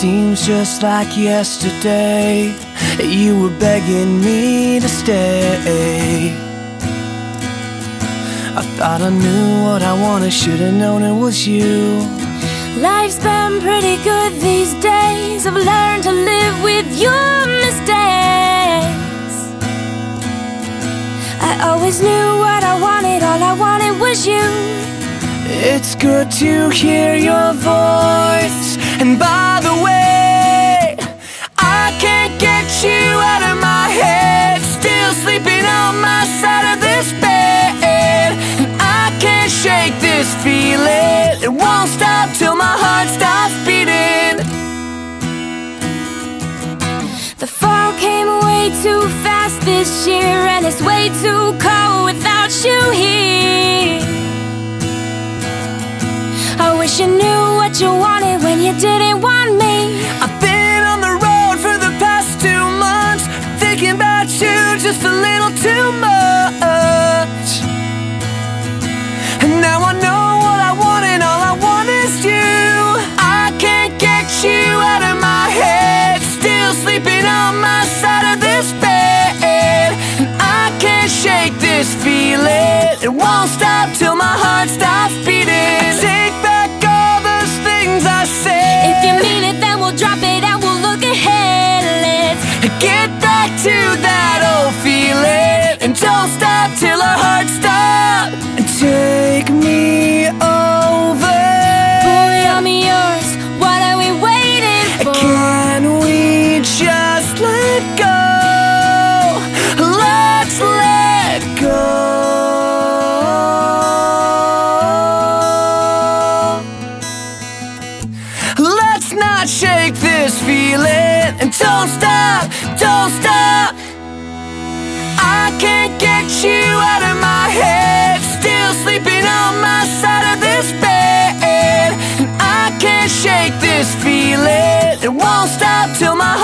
seems just like yesterday. You were begging me to stay. I thought I knew what I wanted, should've known it was you. Life's been pretty good these days. I've learned to live with your mistakes. I always knew what I wanted, all I wanted was you. It's good to hear your voice. And by The fall came way too fast this year And it's way too cold without you here. I wish you knew what you wanted when you didn't want me Let's not shake this feeling. And don't stop, don't stop. I can't get you out of my head. Still sleeping on my side of this bed. And I can't shake this feeling. It won't stop till my